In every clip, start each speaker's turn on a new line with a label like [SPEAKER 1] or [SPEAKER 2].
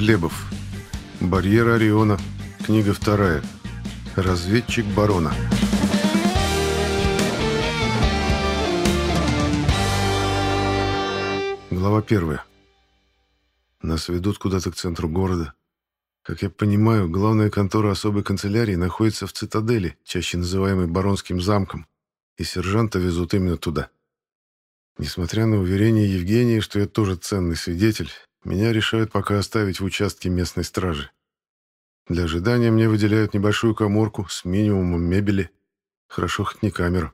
[SPEAKER 1] Глебов. Барьер Ориона. Книга вторая. Разведчик барона. Глава первая. Нас ведут куда-то к центру города. Как я понимаю, главная контора особой канцелярии находится в цитадели, чаще называемой Баронским замком, и сержанта везут именно туда. Несмотря на уверение Евгении, что я тоже ценный свидетель, меня решают пока оставить в участке местной стражи. Для ожидания мне выделяют небольшую коморку с минимумом мебели, хорошо хоть не камеру.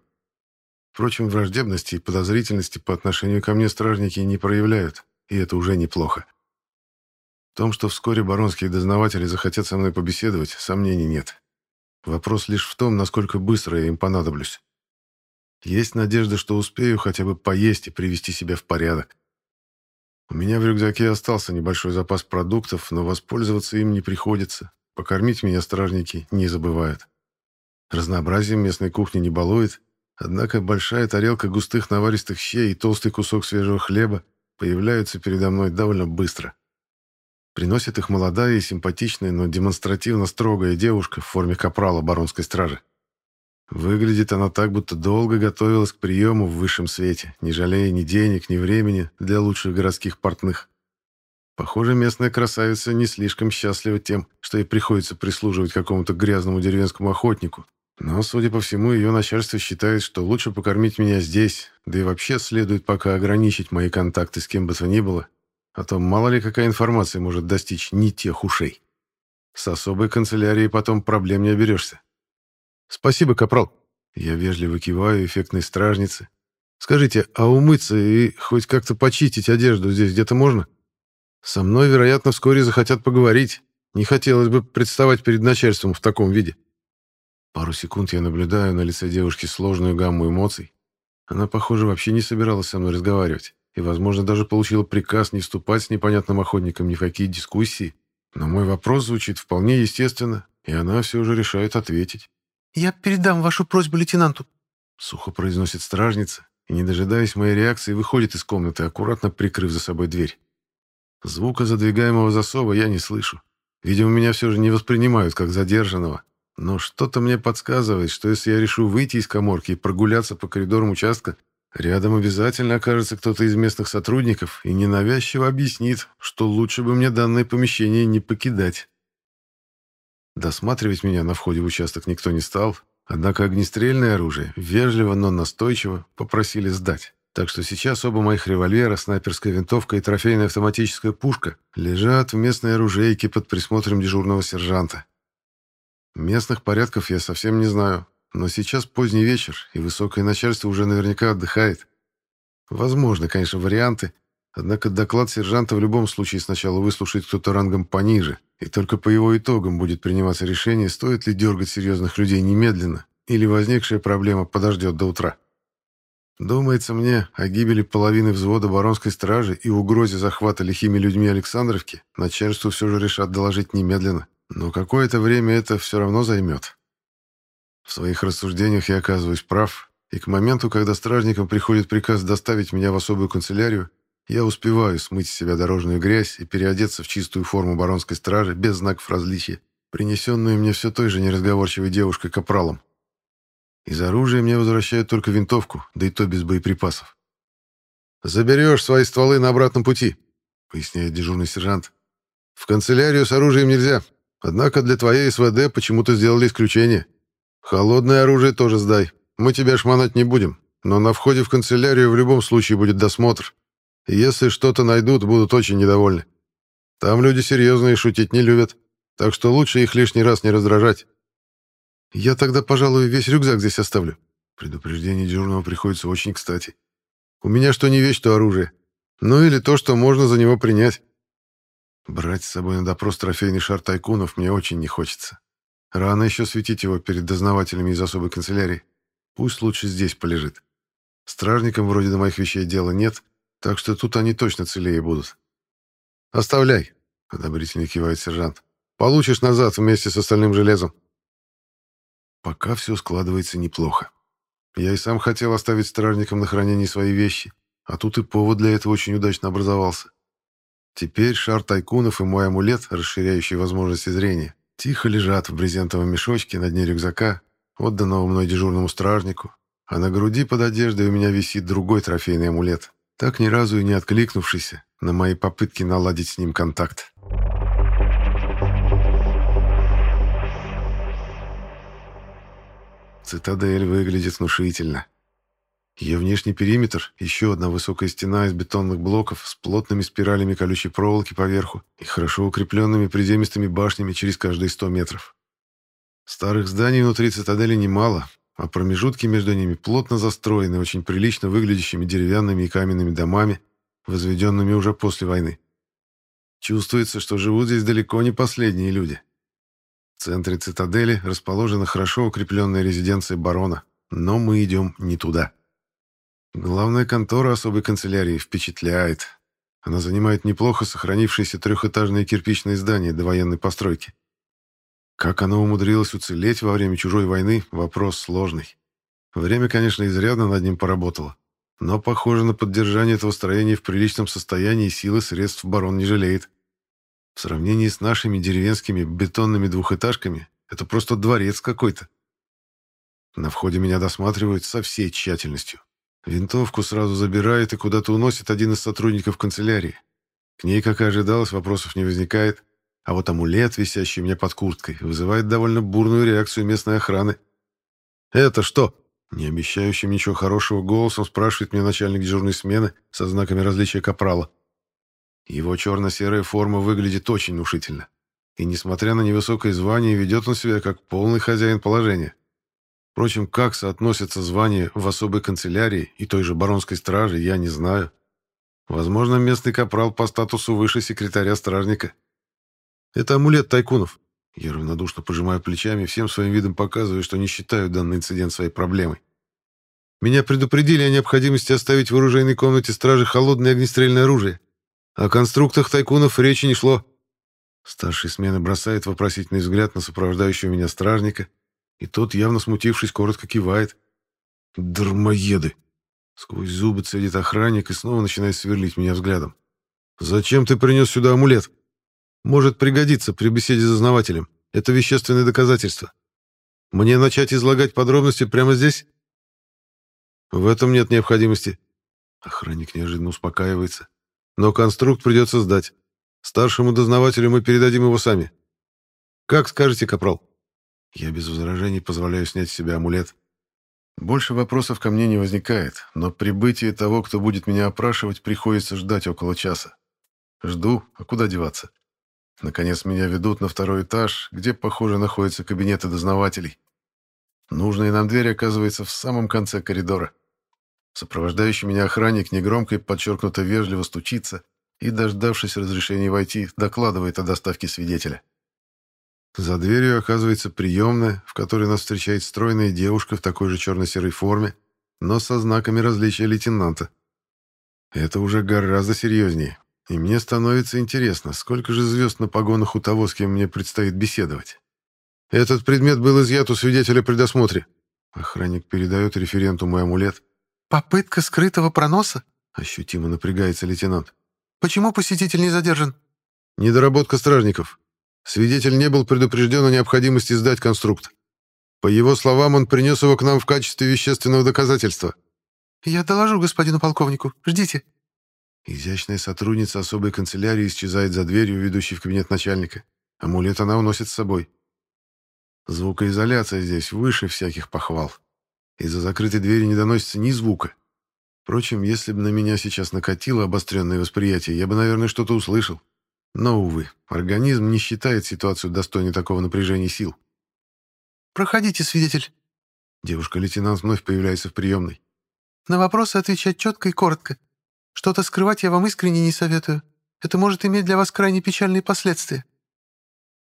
[SPEAKER 1] Впрочем, враждебности и подозрительности по отношению ко мне стражники не проявляют, и это уже неплохо. В том, что вскоре баронские дознаватели захотят со мной побеседовать, сомнений нет. Вопрос лишь в том, насколько быстро я им понадоблюсь. Есть надежда, что успею хотя бы поесть и привести себя в порядок. У меня в рюкзаке остался небольшой запас продуктов, но воспользоваться им не приходится. Покормить меня стражники не забывают. Разнообразием местной кухни не балует, однако большая тарелка густых наваристых щей и толстый кусок свежего хлеба появляются передо мной довольно быстро. Приносит их молодая и симпатичная, но демонстративно строгая девушка в форме капрала баронской стражи. Выглядит она так, будто долго готовилась к приему в высшем свете, не жалея ни денег, ни времени для лучших городских портных. Похоже, местная красавица не слишком счастлива тем, что ей приходится прислуживать какому-то грязному деревенскому охотнику. Но, судя по всему, ее начальство считает, что лучше покормить меня здесь, да и вообще следует пока ограничить мои контакты с кем бы то ни было, а то мало ли какая информация может достичь не тех ушей. С особой канцелярией потом проблем не оберешься. «Спасибо, капрал». Я вежливо киваю эффектной стражнице. «Скажите, а умыться и хоть как-то почистить одежду здесь где-то можно? Со мной, вероятно, вскоре захотят поговорить. Не хотелось бы представать перед начальством в таком виде». Пару секунд я наблюдаю на лице девушки сложную гамму эмоций. Она, похоже, вообще не собиралась со мной разговаривать и, возможно, даже получила приказ не вступать с непонятным охотником ни в какие дискуссии. Но мой вопрос звучит вполне естественно, и она все же решает ответить.
[SPEAKER 2] «Я передам вашу просьбу лейтенанту», —
[SPEAKER 1] сухо произносит стражница, и, не дожидаясь моей реакции, выходит из комнаты, аккуратно прикрыв за собой дверь. Звука задвигаемого засова я не слышу. Видимо, меня все же не воспринимают как задержанного. Но что-то мне подсказывает, что если я решу выйти из коморки и прогуляться по коридорам участка, Рядом обязательно окажется кто-то из местных сотрудников и ненавязчиво объяснит, что лучше бы мне данное помещение не покидать. Досматривать меня на входе в участок никто не стал, однако огнестрельное оружие вежливо, но настойчиво попросили сдать. Так что сейчас оба моих револьвера, снайперская винтовка и трофейная автоматическая пушка лежат в местной оружейке под присмотром дежурного сержанта. Местных порядков я совсем не знаю, но сейчас поздний вечер, и высокое начальство уже наверняка отдыхает. Возможно, конечно, варианты, однако доклад сержанта в любом случае сначала выслушает кто-то рангом пониже, и только по его итогам будет приниматься решение, стоит ли дергать серьезных людей немедленно, или возникшая проблема подождет до утра. Думается мне, о гибели половины взвода баронской стражи и угрозе захвата лихими людьми Александровки начальству все же решат доложить немедленно, но какое-то время это все равно займет. В своих рассуждениях я оказываюсь прав, и к моменту, когда стражникам приходит приказ доставить меня в особую канцелярию, я успеваю смыть с себя дорожную грязь и переодеться в чистую форму баронской стражи без знаков различия, принесенную мне все той же неразговорчивой девушкой-капралом. Из оружия мне возвращают только винтовку, да и то без боеприпасов. «Заберешь свои стволы на обратном пути», — поясняет дежурный сержант. «В канцелярию с оружием нельзя, однако для твоей СВД почему-то сделали исключение». «Холодное оружие тоже сдай. Мы тебя шмонать не будем, но на входе в канцелярию в любом случае будет досмотр. Если что-то найдут, будут очень недовольны. Там люди серьезные шутить не любят, так что лучше их лишний раз не раздражать». «Я тогда, пожалуй, весь рюкзак здесь оставлю». Предупреждение дежурного приходится очень кстати. «У меня что не вещь, то оружие. Ну или то, что можно за него принять». Брать с собой на допрос трофейный шар тайкунов мне очень не хочется. Рано еще светить его перед дознавателями из особой канцелярии. Пусть лучше здесь полежит. Стражникам вроде до моих вещей дела нет, так что тут они точно целее будут. «Оставляй», — одобрительно кивает сержант. «Получишь назад вместе с остальным железом». Пока все складывается неплохо. Я и сам хотел оставить стражникам на хранение свои вещи, а тут и повод для этого очень удачно образовался. Теперь шар тайкунов и мой амулет, расширяющий возможности зрения, тихо лежат в брезентовом мешочке на дне рюкзака, отданного мной дежурному стражнику, а на груди под одеждой у меня висит другой трофейный амулет, так ни разу и не откликнувшийся на мои попытки наладить с ним контакт. Цитадель выглядит внушительно. Ее внешний периметр — еще одна высокая стена из бетонных блоков с плотными спиралями колючей проволоки поверху и хорошо укрепленными приземистыми башнями через каждые 100 метров. Старых зданий внутри цитадели немало, а промежутки между ними плотно застроены очень прилично выглядящими деревянными и каменными домами, возведенными уже после войны. Чувствуется, что живут здесь далеко не последние люди. В центре цитадели расположена хорошо укрепленная резиденция барона, но мы идем не туда. Главная контора особой канцелярии впечатляет. Она занимает неплохо сохранившееся трехэтажное кирпичное здание до военной постройки. Как оно умудрилось уцелеть во время чужой войны – вопрос сложный. Время, конечно, изрядно над ним поработало. Но, похоже, на поддержание этого строения в приличном состоянии силы средств барон не жалеет. В сравнении с нашими деревенскими бетонными двухэтажками это просто дворец какой-то. На входе меня досматривают со всей тщательностью. Винтовку сразу забирает и куда-то уносит один из сотрудников канцелярии. К ней, как и ожидалось, вопросов не возникает, а вот амулет, висящий у меня под курткой, вызывает довольно бурную реакцию местной охраны. «Это что?» Не обещающим ничего хорошего голосом спрашивает меня начальник дежурной смены со знаками различия капрала. Его черно-серая форма выглядит очень внушительно. И, несмотря на невысокое звание, ведет он себя как полный хозяин положения. Впрочем, как соотносятся звания в особой канцелярии и той же баронской стражи, я не знаю. Возможно, местный капрал по статусу выше секретаря-стражника. Это амулет тайкунов. Я равнодушно пожимаю плечами, всем своим видом показываю, что не считаю данный инцидент своей проблемой. Меня предупредили о необходимости оставить в оружейной комнате стражи холодное огнестрельное оружие. О конструктах тайкунов речи не шло. Старший смены бросает вопросительный взгляд на сопровождающего меня стражника, и тот, явно смутившись, коротко кивает. «Дармоеды!» Сквозь зубы цедит охранник и снова начинает сверлить меня взглядом. «Зачем ты принес сюда амулет? Может пригодиться при беседе с дознавателем. Это вещественное доказательство. Мне начать излагать подробности прямо здесь?» «В этом нет необходимости». Охранник неожиданно успокаивается. «Но конструкт придется сдать. Старшему дознавателю мы передадим его сами. Как скажете, капрал?» Я без возражений позволяю снять с себя амулет. Больше вопросов ко мне не возникает, но прибытие того, кто будет меня опрашивать, приходится ждать около часа. Жду, а куда деваться? Наконец меня ведут на второй этаж, где, похоже, находятся кабинеты дознавателей. Нужная нам дверь оказывается в самом конце коридора. Сопровождающий меня охранник негромко и подчеркнуто вежливо стучится и, дождавшись разрешения войти, докладывает о доставке свидетеля. За дверью оказывается приемная, в которой нас встречает стройная девушка в такой же черно-серой форме, но со знаками различия лейтенанта. Это уже гораздо серьезнее, и мне становится интересно, сколько же звезд на погонах у того, с кем мне предстоит беседовать. Этот предмет был изъят у свидетеля при досмотре. Охранник передает референту мой амулет.
[SPEAKER 2] «Попытка скрытого проноса?»
[SPEAKER 1] Ощутимо напрягается лейтенант.
[SPEAKER 2] «Почему посетитель не задержан?»
[SPEAKER 1] «Недоработка стражников. Свидетель не был предупрежден о необходимости сдать конструкт. По его словам, он принес его к нам в качестве вещественного доказательства.
[SPEAKER 2] «Я доложу господину полковнику. Ждите».
[SPEAKER 1] Изящная сотрудница особой канцелярии исчезает за дверью, ведущей в кабинет начальника. Амулет она уносит с собой. Звукоизоляция здесь выше всяких похвал. Из-за закрытой двери не доносится ни звука. Впрочем, если бы на меня сейчас накатило обостренное восприятие, я бы, наверное, что-то услышал. Но, увы, организм не считает ситуацию достойной такого напряжения сил.
[SPEAKER 2] «Проходите, свидетель».
[SPEAKER 1] Девушка-лейтенант вновь появляется в приемной.
[SPEAKER 2] «На вопросы отвечать четко и коротко. Что-то скрывать я вам искренне не советую. Это может иметь для вас крайне печальные последствия».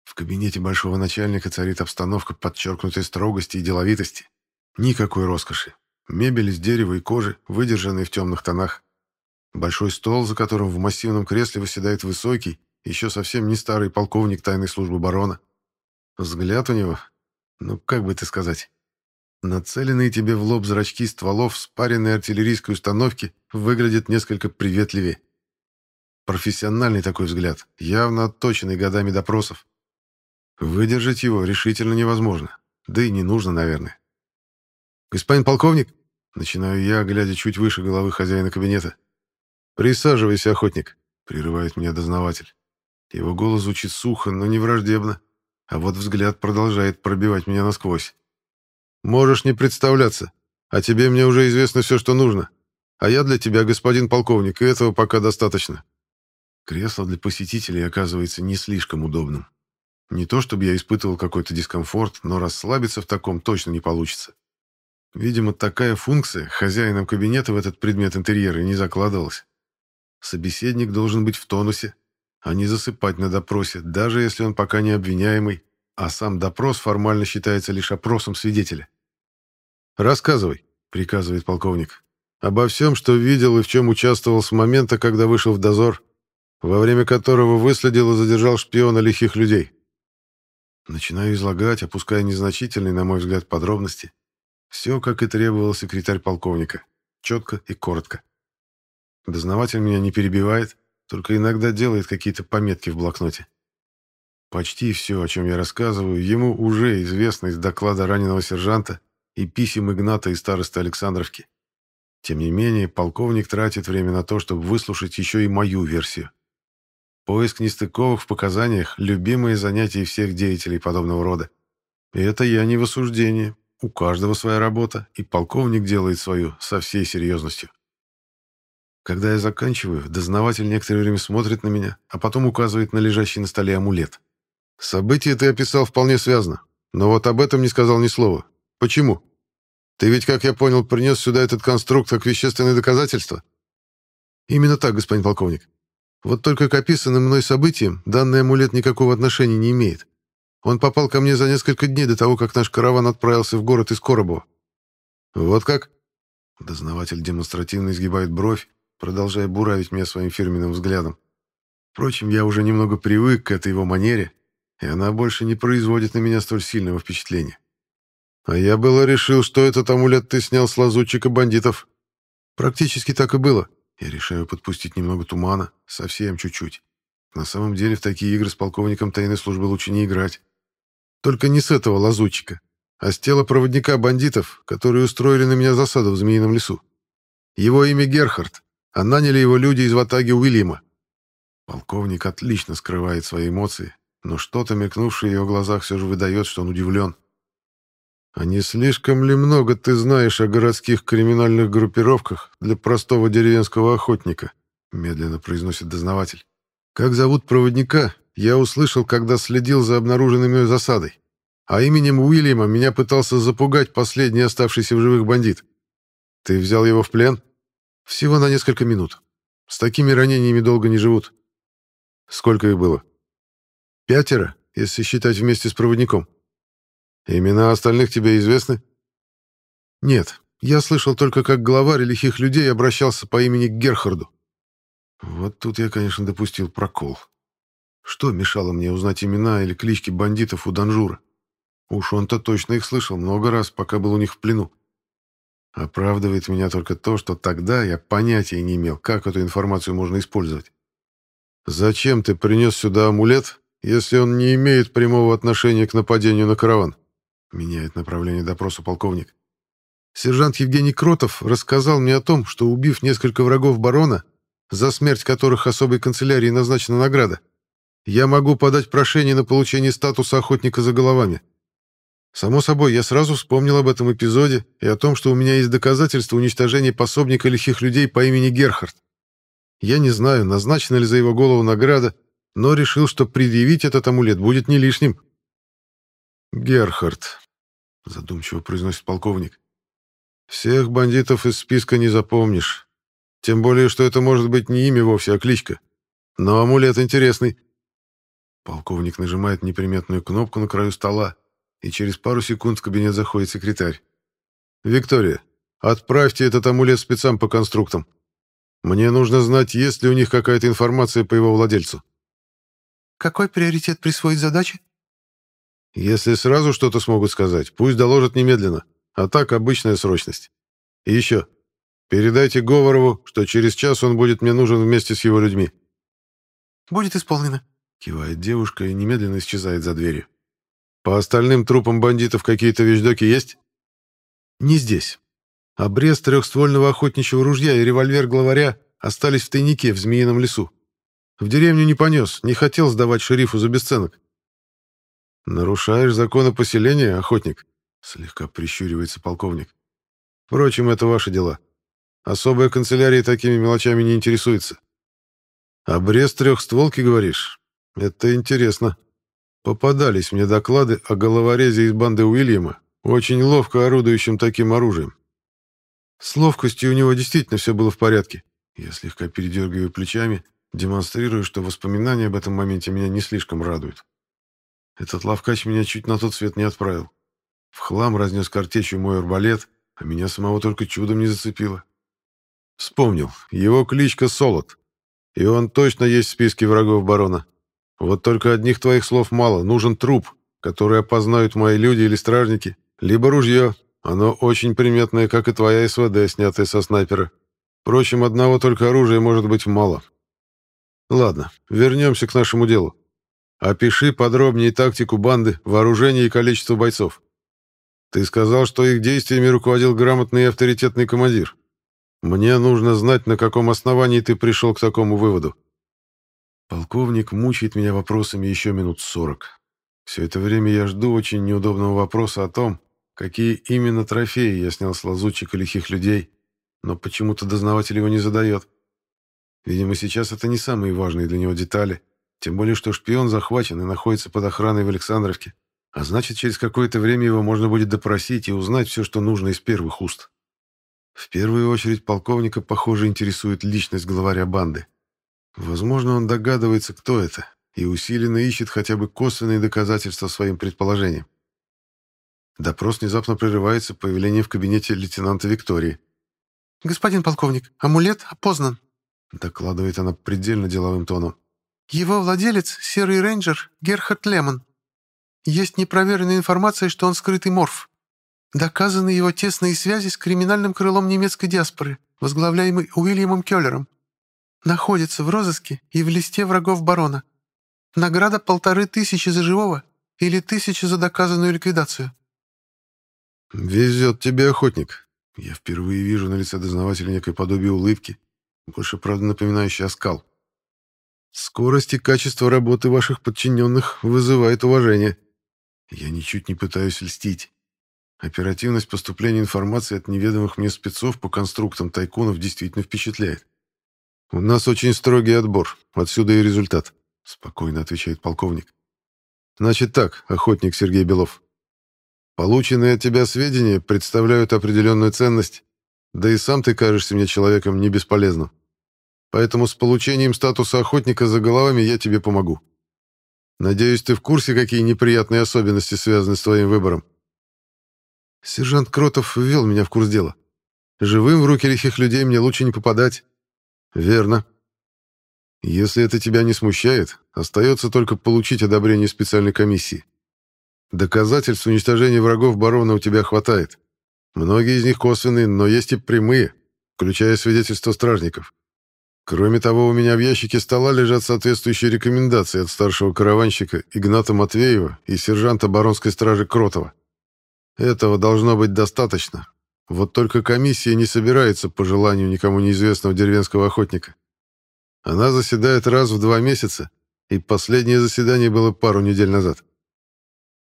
[SPEAKER 1] В кабинете большого начальника царит обстановка подчеркнутой строгости и деловитости. Никакой роскоши. Мебель из дерева и кожи, выдержанная в темных тонах. Большой стол, за которым в массивном кресле восседает высокий, еще совсем не старый полковник тайной службы барона. Взгляд у него, ну как бы это сказать, нацеленные тебе в лоб зрачки стволов спаренной артиллерийской установки выглядят несколько приветливее. Профессиональный такой взгляд, явно отточенный годами допросов. Выдержать его решительно невозможно. Да и не нужно, наверное. «Господин полковник?» Начинаю я, глядя чуть выше головы хозяина кабинета. «Присаживайся, охотник», — прерывает меня дознаватель. Его голос звучит сухо, но не враждебно, а вот взгляд продолжает пробивать меня насквозь. «Можешь не представляться, а тебе мне уже известно все, что нужно. А я для тебя господин полковник, и этого пока достаточно». Кресло для посетителей оказывается не слишком удобным. Не то чтобы я испытывал какой-то дискомфорт, но расслабиться в таком точно не получится. Видимо, такая функция хозяином кабинета в этот предмет интерьера не закладывалась. Собеседник должен быть в тонусе, а не засыпать на допросе, даже если он пока не обвиняемый, а сам допрос формально считается лишь опросом свидетеля. «Рассказывай», — приказывает полковник, — «обо всем, что видел и в чем участвовал с момента, когда вышел в дозор, во время которого выследил и задержал шпиона лихих людей». Начинаю излагать, опуская незначительные, на мой взгляд, подробности, все, как и требовал секретарь полковника. Четко и коротко. Дознаватель меня не перебивает, только иногда делает какие-то пометки в блокноте. Почти все, о чем я рассказываю, ему уже известно из доклада раненого сержанта и писем Игната и старосты Александровки. Тем не менее, полковник тратит время на то, чтобы выслушать еще и мою версию. Поиск нестыковок в показаниях – любимое занятие всех деятелей подобного рода. И это я не в осуждении, у каждого своя работа, и полковник делает свою со всей серьезностью. Когда я заканчиваю, дознаватель некоторое время смотрит на меня, а потом указывает на лежащий на столе амулет. Событие ты описал вполне связно, но вот об этом не сказал ни слова. Почему? Ты ведь, как я понял, принес сюда этот конструкт как вещественное доказательство? Именно так, господин полковник. Вот только к описанным мной событиям данный амулет никакого отношения не имеет. Он попал ко мне за несколько дней до того, как наш караван отправился в город из Коробова. Вот как? Дознаватель демонстративно изгибает бровь, продолжая буравить меня своим фирменным взглядом. Впрочем, я уже немного привык к этой его манере, и она больше не производит на меня столь сильного впечатления. А я было решил, что этот амулет ты снял с лазутчика бандитов. Практически так и было. Я решаю подпустить немного тумана, совсем чуть-чуть. На самом деле в такие игры с полковником тайной службы лучше не играть. Только не с этого лазутчика, а с тела проводника бандитов, которые устроили на меня засаду в Змеином лесу. Его имя Герхард, а наняли его люди из ватаги Уильяма. Полковник отлично скрывает свои эмоции, но что-то, мелькнувшее в его глазах, все же выдает, что он удивлен. «А не слишком ли много ты знаешь о городских криминальных группировках для простого деревенского охотника?» медленно произносит дознаватель. «Как зовут проводника, я услышал, когда следил за обнаруженной мной засадой. А именем Уильяма меня пытался запугать последний оставшийся в живых бандит. Ты взял его в плен? Всего на несколько минут. С такими ранениями долго не живут. Сколько их было? Пятеро, если считать вместе с проводником. Имена остальных тебе известны? Нет, я слышал только, как главарь лихих людей обращался по имени к Герхарду. Вот тут я, конечно, допустил прокол. Что мешало мне узнать имена или клички бандитов у Данжура? Уж он-то точно их слышал много раз, пока был у них в плену. Оправдывает меня только то, что тогда я понятия не имел, как эту информацию можно использовать. «Зачем ты принес сюда амулет, если он не имеет прямого отношения к нападению на караван?» Меняет направление допроса полковник. Сержант Евгений Кротов рассказал мне о том, что, убив несколько врагов барона, за смерть которых особой канцелярии назначена награда, я могу подать прошение на получение статуса охотника за головами. Само собой, я сразу вспомнил об этом эпизоде и о том, что у меня есть доказательства уничтожения пособника лихих людей по имени Герхард. Я не знаю, назначена ли за его голову награда, но решил, что предъявить этот амулет будет не лишним. «Герхард», — задумчиво произносит полковник, — «всех бандитов из списка не запомнишь. Тем более, что это может быть не имя вовсе, а кличка. Но амулет интересный. Полковник нажимает неприметную кнопку на краю стола, и через пару секунд в кабинет заходит секретарь. «Виктория, отправьте этот амулет спецам по конструктам. Мне нужно знать, есть ли у них какая-то информация по его владельцу».
[SPEAKER 2] «Какой приоритет присвоить задаче?»
[SPEAKER 1] «Если сразу что-то смогут сказать, пусть доложат немедленно, а так обычная срочность. И еще, передайте Говорову, что через час он будет мне нужен вместе с его людьми.
[SPEAKER 2] будет исполнено», —
[SPEAKER 1] кивает девушка и немедленно исчезает за дверью. «По остальным трупам бандитов какие-то вещдоки есть?» «Не здесь. Обрез трехствольного охотничьего ружья и револьвер главаря остались в тайнике в Змеином лесу. В деревню не понес, не хотел сдавать шерифу за бесценок». «Нарушаешь законы поселения, охотник?» — слегка прищуривается полковник. «Впрочем, это ваши дела. Особая канцелярия такими мелочами не интересуется. Обрез трехстволки, говоришь? Это интересно. Попадались мне доклады о головорезе из банды Уильяма, очень ловко орудующем таким оружием. С ловкостью у него действительно все было в порядке. Я слегка передергиваю плечами, демонстрирую, что воспоминания об этом моменте меня не слишком радуют. Этот лавкач меня чуть на тот свет не отправил. В хлам разнес картечью мой арбалет, а меня самого только чудом не зацепило. Вспомнил. Его кличка Солод. И он точно есть в списке врагов барона. Вот только одних твоих слов мало. Нужен труп, который опознают мои люди или стражники, либо ружье. Оно очень приметное, как и твоя СВД, снятая со снайпера. Впрочем, одного только оружия может быть мало. Ладно, вернемся к нашему делу. Опиши подробнее тактику банды, вооружение и количество бойцов. Ты сказал, что их действиями руководил грамотный и авторитетный командир. Мне нужно знать, на каком основании ты пришел к такому выводу. Полковник мучает меня вопросами еще минут сорок. Все это время я жду очень неудобного вопроса о том, какие именно трофеи я снял с лазутчика лихих людей, но почему-то дознаватель его не задает. Видимо, сейчас это не самые важные для него детали, тем более, что шпион захвачен и находится под охраной в Александровке, а значит, через какое-то время его можно будет допросить и узнать все, что нужно из первых уст. В первую очередь полковника, похоже, интересует личность главаря банды. Возможно, он догадывается, кто это, и усиленно ищет хотя бы косвенные доказательства своим предположениям. Допрос внезапно прерывается появлением в кабинете лейтенанта Виктории.
[SPEAKER 2] «Господин полковник, амулет опознан», —
[SPEAKER 1] докладывает она предельно деловым тоном.
[SPEAKER 2] «Его владелец — серый рейнджер Герхард Лемон. Есть непроверенная информация, что он скрытый морф. Доказаны его тесные связи с криминальным крылом немецкой диаспоры, возглавляемой Уильямом Келлером. Находится в розыске и в листе врагов барона. Награда полторы тысячи за живого или тысяча за доказанную ликвидацию.
[SPEAKER 1] «Везет тебе, охотник. Я впервые вижу на лице дознавателя некое подобие улыбки, больше, правда, напоминающий оскал. Скорость и качество работы ваших подчиненных вызывает уважение. Я ничуть не пытаюсь льстить. Оперативность поступления информации от неведомых мне спецов по конструктам тайкунов действительно впечатляет. «У нас очень строгий отбор, отсюда и результат», — спокойно отвечает полковник. «Значит так, охотник Сергей Белов. Полученные от тебя сведения представляют определенную ценность, да и сам ты кажешься мне человеком не бесполезным. Поэтому с получением статуса охотника за головами я тебе помогу. Надеюсь, ты в курсе, какие неприятные особенности связаны с твоим выбором?» Сержант Кротов ввел меня в курс дела. Живым в руки лихих людей мне лучше не попадать. Верно. Если это тебя не смущает, остается только получить одобрение специальной комиссии. Доказательств уничтожения врагов барона у тебя хватает. Многие из них косвенные, но есть и прямые, включая свидетельства стражников. Кроме того, у меня в ящике стола лежат соответствующие рекомендации от старшего караванщика Игната Матвеева и сержанта баронской стражи Кротова. Этого должно быть достаточно. Вот только комиссия не собирается по желанию никому неизвестного деревенского охотника. Она заседает раз в два месяца, и последнее заседание было пару недель назад.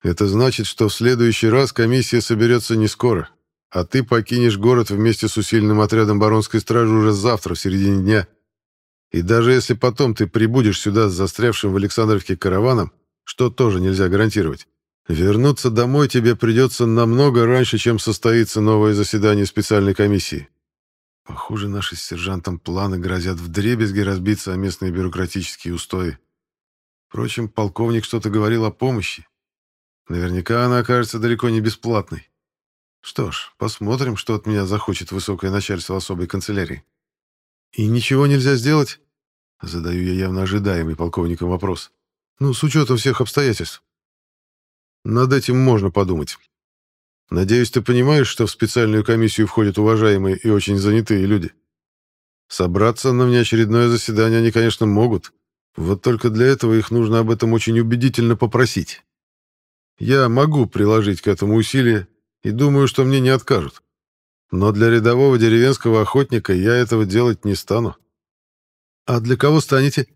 [SPEAKER 1] Это значит, что в следующий раз комиссия соберется не скоро, а ты покинешь город вместе с усиленным отрядом баронской стражи уже завтра, в середине дня. И даже если потом ты прибудешь сюда с застрявшим в Александровке караваном, что тоже нельзя гарантировать, Вернуться домой тебе придется намного раньше, чем состоится новое заседание специальной комиссии. Похоже, наши с сержантом планы грозят вдребезги разбиться о местные бюрократические устои. Впрочем, полковник что-то говорил о помощи. Наверняка она окажется далеко не бесплатной. Что ж, посмотрим, что от меня захочет высокое начальство особой канцелярии. И ничего нельзя сделать? Задаю я явно ожидаемый полковником вопрос. Ну, с учетом всех обстоятельств. Над этим можно подумать. Надеюсь, ты понимаешь, что в специальную комиссию входят уважаемые и очень занятые люди. Собраться на внеочередное заседание они, конечно, могут, Вот только для этого их нужно об этом очень убедительно попросить. Я могу приложить к этому усилия и думаю, что мне не откажут. Но для рядового деревенского охотника я этого делать не стану.
[SPEAKER 2] А для кого станете?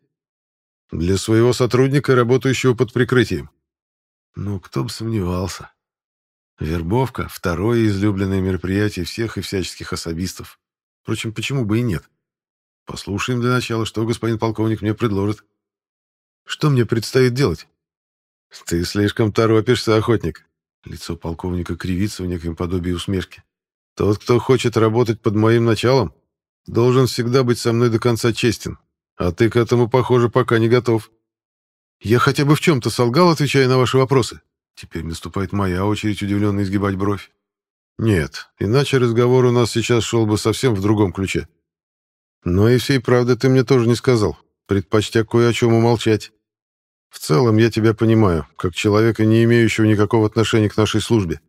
[SPEAKER 1] Для своего сотрудника, работающего под прикрытием.
[SPEAKER 2] Ну, кто бы сомневался. Вербовка — второе излюбленное мероприятие всех и всяческих особистов. Впрочем, почему бы и нет? Послушаем для начала, что господин полковник мне предложит. Что мне предстоит делать?
[SPEAKER 1] Ты слишком торопишься, охотник. Лицо полковника кривится в неком подобии усмешки. Тот, кто хочет работать под моим началом, должен всегда быть со мной до конца честен. А ты к этому, похоже, пока не готов.
[SPEAKER 2] Я хотя бы в чем-то солгал, отвечая на ваши вопросы. Теперь наступает моя очередь удивленно изгибать бровь.
[SPEAKER 1] Нет, иначе разговор у нас сейчас шел бы совсем в другом ключе. Но и всей правды ты мне тоже не сказал, предпочтя кое о чем умолчать. В целом я тебя понимаю, как человека, не имеющего никакого отношения к нашей службе.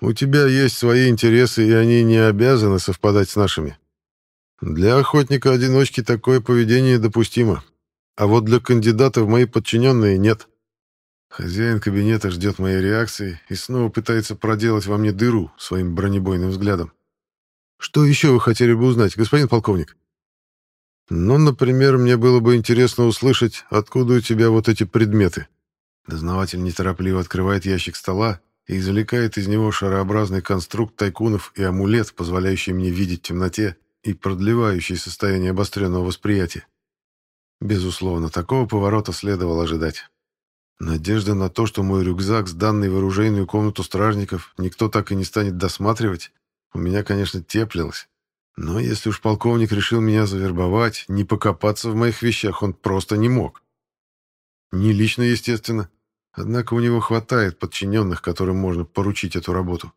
[SPEAKER 1] У тебя есть свои интересы, и они не обязаны совпадать с нашими. Для охотника-одиночки такое поведение допустимо, а вот для кандидата в мои подчиненные нет. Хозяин кабинета ждет моей реакции и снова пытается проделать во мне дыру своим бронебойным взглядом.
[SPEAKER 2] Что еще вы хотели бы узнать, господин полковник?
[SPEAKER 1] Ну, например, мне было бы интересно услышать, откуда у тебя вот эти предметы. Дознаватель неторопливо открывает ящик стола и извлекает из него шарообразный конструкт тайкунов и амулет, позволяющий мне видеть в темноте и продлевающий состояние обостренного восприятия. Безусловно, такого поворота следовало ожидать. Надежда на то, что мой рюкзак, сданный в оружейную комнату стражников, никто так и не станет досматривать, у меня, конечно, теплилась. Но если уж полковник решил меня завербовать, не покопаться в моих вещах он просто не мог. Не лично, естественно. Однако у него хватает подчиненных, которым можно поручить эту работу.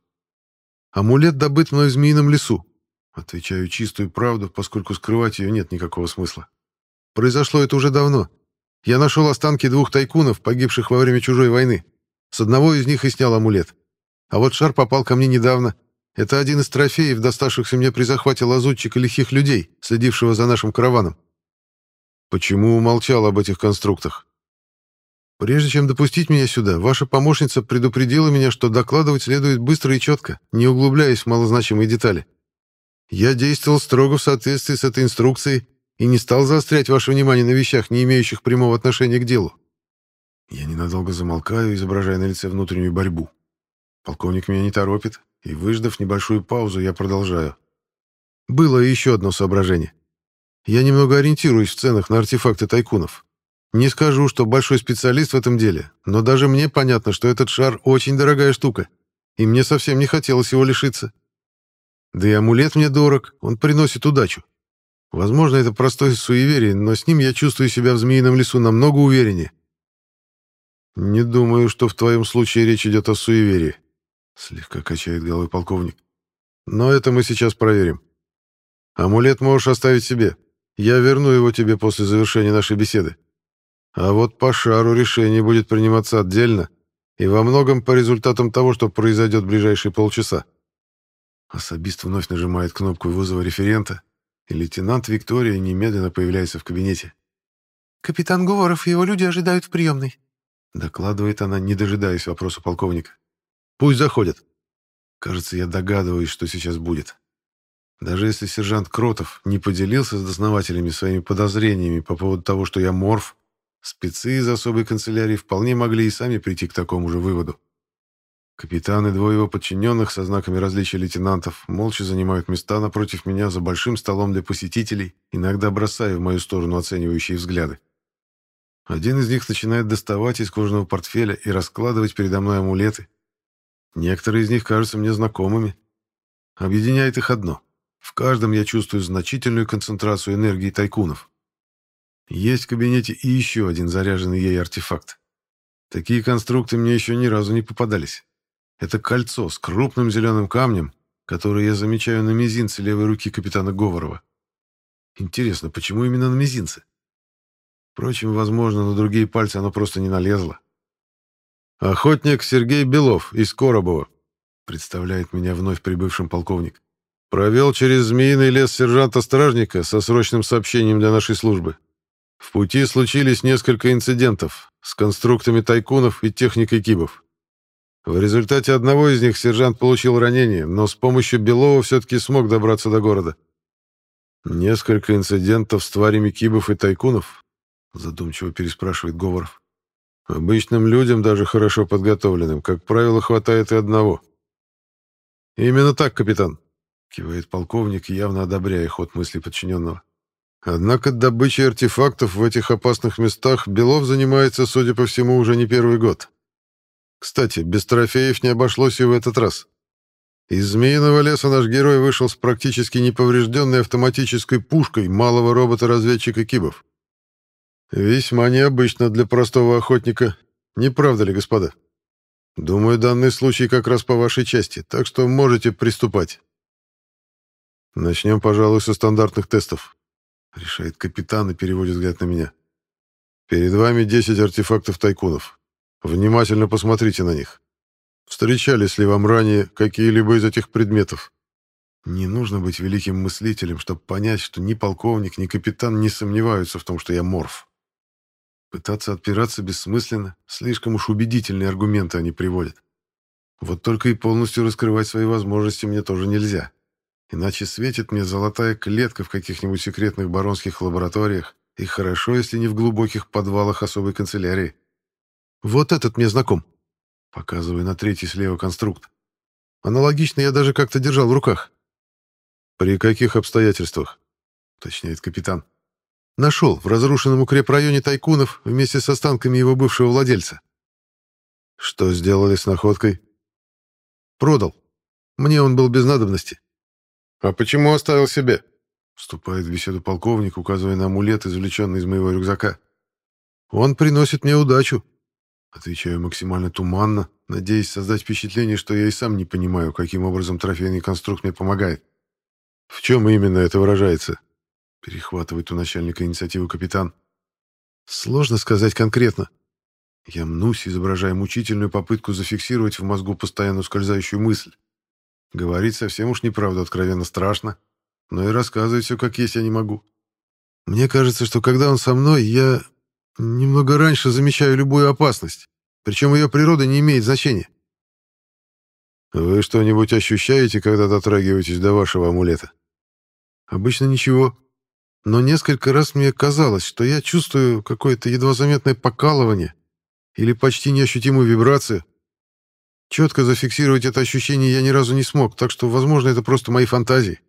[SPEAKER 1] Амулет добыт мной в змеином лесу. Отвечаю чистую правду, поскольку скрывать ее нет никакого смысла. Произошло это уже давно. Я нашел останки двух тайкунов, погибших во время чужой войны. С одного из них и снял амулет. А вот шар попал ко мне недавно, это один из трофеев, доставшихся мне при захвате лазутчика лихих людей, следившего за нашим караваном. Почему умолчал об этих конструктах? Прежде чем допустить меня сюда, ваша помощница предупредила меня, что докладывать следует быстро и четко, не углубляясь в малозначимые детали. Я действовал строго в соответствии с этой инструкцией и не стал заострять ваше внимание на вещах, не имеющих прямого отношения к делу. Я ненадолго замолкаю, изображая на лице внутреннюю борьбу. Полковник меня не торопит, и, выждав небольшую паузу, я продолжаю. Было еще одно соображение. Я немного ориентируюсь в ценах на артефакты тайкунов. Не скажу, что большой специалист в этом деле, но даже мне понятно, что этот шар очень дорогая штука, и мне совсем не хотелось его лишиться. Да и амулет мне дорог, он приносит удачу. Возможно, это простое суеверие, но с ним я чувствую себя в змеином лесу намного увереннее. Не думаю, что в твоем случае речь идет о суеверии. Слегка качает головой полковник. Но это мы сейчас проверим. Амулет можешь оставить себе. Я верну его тебе после завершения нашей беседы. А вот по шару решение будет приниматься отдельно и во многом по результатам того, что произойдет в ближайшие полчаса. Особист вновь нажимает кнопку вызова референта, и лейтенант Виктория немедленно появляется в кабинете.
[SPEAKER 2] «Капитан Говоров и его люди ожидают в приемной», —
[SPEAKER 1] докладывает она, не дожидаясь вопроса полковника. Пусть заходят. Кажется, я догадываюсь, что сейчас будет. Даже если сержант Кротов не поделился с дознавателями своими подозрениями по поводу того, что я морф, спецы из особой канцелярии вполне могли и сами прийти к такому же выводу. Капитан и двое его подчиненных со знаками различия лейтенантов молча занимают места напротив меня за большим столом для посетителей, иногда бросая в мою сторону оценивающие взгляды. Один из них начинает доставать из кожаного портфеля и раскладывать передо мной амулеты, Некоторые из них кажутся мне знакомыми. Объединяет их одно. В каждом я чувствую значительную концентрацию энергии тайкунов. Есть в кабинете и еще один заряженный ей артефакт. Такие конструкты мне еще ни разу не попадались. Это кольцо с крупным зеленым камнем, которое я замечаю на мизинце левой руки капитана Говорова. Интересно, почему именно на мизинце? Впрочем, возможно, на другие пальцы оно просто не налезло. «Охотник Сергей Белов из Коробова», — представляет меня вновь прибывшим полковник. «Провел через Змеиный лес сержанта-стражника со срочным сообщением для нашей службы. В пути случились несколько инцидентов с конструктами тайкунов и техникой кибов. В результате одного из них сержант получил ранение, но с помощью Белова все-таки смог добраться до города. Несколько инцидентов с тварями кибов и тайкунов? Задумчиво переспрашивает Говоров. Обычным людям, даже хорошо подготовленным, как правило, хватает и одного. Именно так, капитан, кивает полковник, явно одобряя ход мысли подчиненного. Однако добычей артефактов в этих опасных местах Белов занимается, судя по всему, уже не первый год. Кстати, без трофеев не обошлось и в этот раз. Из Змеиного леса наш герой вышел с практически неповрежденной автоматической пушкой малого робота-разведчика Кибов. Весьма необычно для простого охотника, не правда ли, господа? Думаю, данный случай как раз по вашей части, так что можете приступать. Начнем, пожалуй, со стандартных тестов. Решает капитан и переводит взгляд на меня. Перед вами 10 артефактов тайкунов. Внимательно посмотрите на них. Встречались ли вам ранее какие-либо из этих предметов? Не нужно быть великим мыслителем, чтобы понять, что ни полковник, ни капитан не сомневаются в том, что я морф. Пытаться отпираться бессмысленно, слишком уж убедительные аргументы они приводят. Вот только и полностью раскрывать свои возможности мне тоже нельзя. Иначе светит мне золотая клетка в каких-нибудь секретных баронских лабораториях, и хорошо, если не в глубоких подвалах особой канцелярии. Вот этот мне знаком. Показываю на третий слева конструкт. Аналогично я даже как-то держал в руках. «При каких обстоятельствах?» — уточняет капитан. «Нашел в разрушенном укрепрайоне Тайкунов вместе с останками его бывшего владельца». «Что сделали с находкой?» «Продал. Мне он был без надобности». «А почему оставил себе?» Вступает в беседу полковник, указывая на амулет, извлеченный из моего рюкзака. «Он приносит мне удачу», Отвечаю максимально туманно, надеясь создать впечатление, что я и сам не понимаю, каким образом трофейный конструкт мне помогает. В чем именно это выражается? Перехватывает у начальника инициативы капитан. Сложно сказать конкретно. Я мнусь, изображая мучительную попытку зафиксировать в мозгу постоянно ускользающую мысль. Говорить совсем уж неправду откровенно страшно, но и рассказывать все как есть я не могу. Мне кажется, что когда он со мной, я Немного раньше замечаю любую опасность, причем ее природа не имеет значения. Вы что-нибудь ощущаете, когда дотрагиваетесь до вашего амулета? Обычно ничего. Но несколько раз мне казалось, что я чувствую какое-то едва заметное покалывание или почти неощутимую вибрацию. Четко зафиксировать это ощущение я ни разу не смог, так что, возможно, это просто мои фантазии.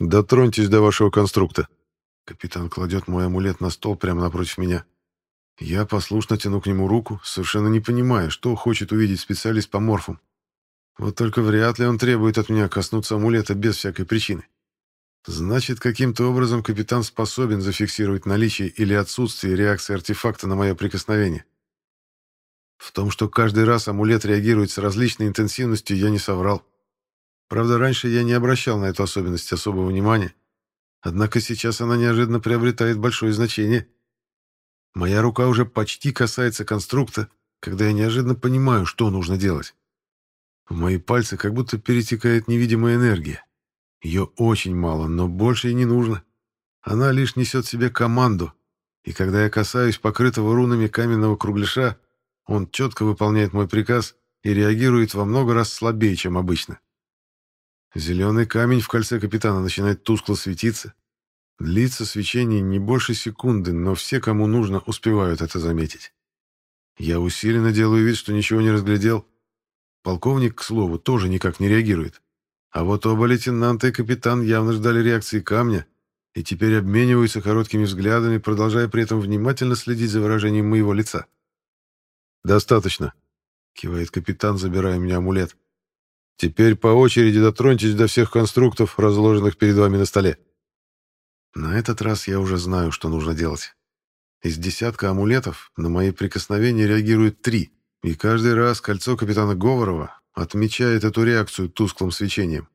[SPEAKER 1] Дотроньтесь до вашего конструкта. Капитан кладет мой амулет на стол прямо напротив меня. Я послушно тяну к нему руку, совершенно не понимая, что хочет увидеть специалист по морфам. Вот только вряд ли он требует от меня коснуться амулета без всякой причины. Значит, каким-то образом капитан способен зафиксировать наличие или отсутствие реакции артефакта на мое прикосновение. В том, что каждый раз амулет реагирует с различной интенсивностью, я не соврал. Правда, раньше я не обращал на эту особенность особого внимания, Однако сейчас она неожиданно приобретает большое значение. Моя рука уже почти касается конструкта, когда я неожиданно понимаю, что нужно делать. В мои пальцы как будто перетекает невидимая энергия. Ее очень мало, но больше и не нужно. Она лишь несет себе команду, и когда я касаюсь покрытого рунами каменного кругляша, он четко выполняет мой приказ и реагирует во много раз слабее, чем обычно. Зеленый камень в кольце капитана начинает тускло светиться. Длится свечение не больше секунды, но все, кому нужно, успевают это заметить. Я усиленно делаю вид, что ничего не разглядел. Полковник, к слову, тоже никак не реагирует. А вот оба лейтенанта и капитан явно ждали реакции камня и теперь обмениваются короткими взглядами, продолжая при этом внимательно следить за выражением моего лица. «Достаточно», — кивает капитан, забирая у меня амулет. Теперь по очереди дотроньтесь до всех конструктов, разложенных перед вами на столе. На этот раз я уже знаю, что нужно делать. Из десятка амулетов на мои прикосновения реагирует три, и каждый раз кольцо капитана Говорова отмечает эту реакцию тусклым свечением.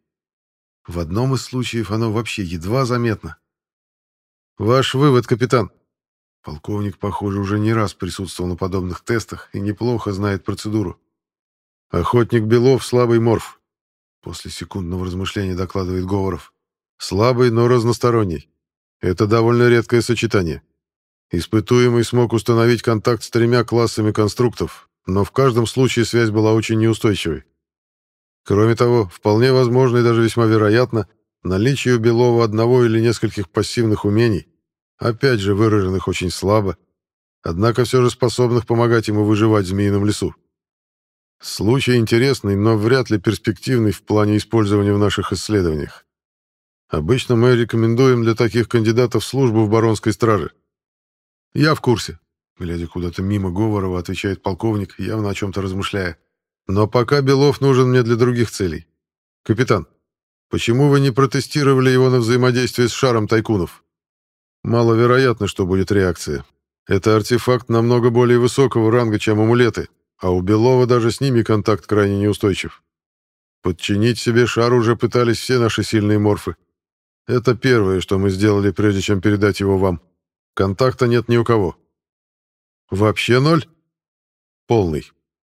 [SPEAKER 1] В одном из случаев оно вообще едва заметно. «Ваш вывод, капитан!» Полковник, похоже, уже не раз присутствовал на подобных тестах и неплохо знает процедуру. «Охотник Белов — слабый морф», — после секундного размышления докладывает Говоров. «Слабый, но разносторонний. Это довольно редкое сочетание. Испытуемый смог установить контакт с тремя классами конструктов, но в каждом случае связь была очень неустойчивой. Кроме того, вполне возможно и даже весьма вероятно наличие у Белова одного или нескольких пассивных умений, опять же выраженных очень слабо, однако все же способных помогать ему выживать в змеином лесу. Случай интересный, но вряд ли перспективный в плане использования в наших исследованиях. Обычно мы рекомендуем для таких кандидатов службу в баронской страже. Я в курсе. Глядя куда-то мимо Говорова, отвечает полковник, явно о чем-то размышляя. Но пока Белов нужен мне для других целей. Капитан, почему вы не протестировали его на взаимодействие с шаром тайкунов? Маловероятно, что будет реакция. Это артефакт намного более высокого ранга, чем амулеты, а у Белова даже с ними контакт крайне неустойчив. Подчинить себе шар уже пытались все наши сильные морфы. Это первое, что мы сделали, прежде чем передать его вам. Контакта нет ни у кого. Вообще ноль? Полный.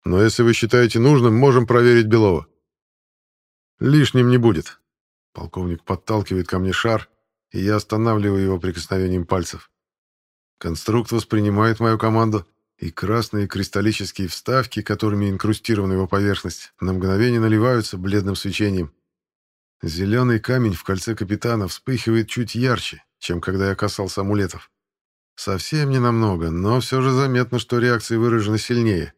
[SPEAKER 1] Но если вы считаете нужным, можем проверить Белова. Лишним не будет. Полковник подталкивает ко мне шар, и я останавливаю его прикосновением пальцев. Конструкт воспринимает мою команду, и красные кристаллические вставки, которыми инкрустирована его поверхность, на мгновение наливаются бледным свечением. Зеленый камень в кольце капитана вспыхивает чуть ярче, чем когда я касался амулетов. Совсем не намного, но все же заметно, что реакции выражены сильнее.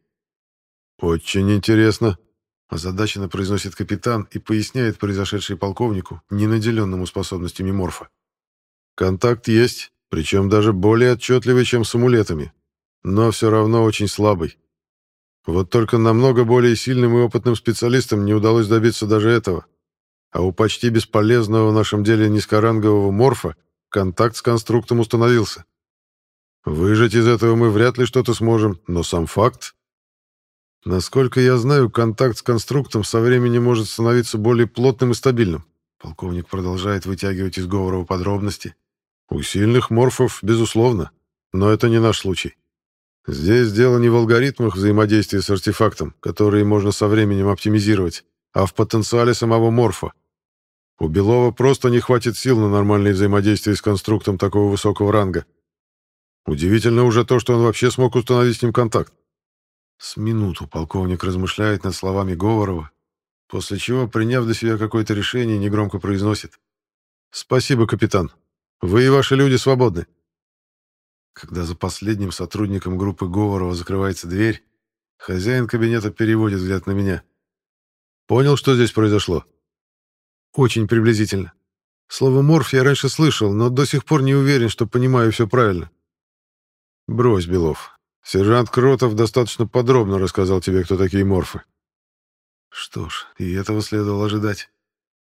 [SPEAKER 1] «Очень интересно», — озадаченно произносит капитан и поясняет произошедшее полковнику, не наделенному способностями морфа. «Контакт есть, причем даже более отчетливый, чем с амулетами, но все равно очень слабый. Вот только намного более сильным и опытным специалистам не удалось добиться даже этого. А у почти бесполезного в нашем деле низкорангового морфа контакт с конструктом установился. Выжать из этого мы вряд ли что-то сможем, но сам факт... Насколько я знаю, контакт с конструктом со временем может становиться более плотным и стабильным. Полковник продолжает вытягивать из Говорова подробности. У сильных морфов, безусловно, но это не наш случай. Здесь дело не в алгоритмах взаимодействия с артефактом, которые можно со временем оптимизировать, а в потенциале самого морфа. У Белова просто не хватит сил на нормальное взаимодействие с конструктом такого высокого ранга. Удивительно уже то, что он вообще смог установить с ним контакт. С минуту полковник размышляет над словами Говорова, после чего, приняв для себя какое-то решение, негромко произносит. «Спасибо, капитан. Вы и ваши люди свободны». Когда за последним сотрудником группы Говорова закрывается дверь, хозяин кабинета переводит взгляд на меня. «Понял, что здесь произошло?» «Очень приблизительно. Слово «морф» я раньше слышал, но до сих пор не уверен, что понимаю все правильно». «Брось, Белов. Сержант Кротов достаточно подробно рассказал тебе, кто такие морфы». Что ж, и этого следовало ожидать.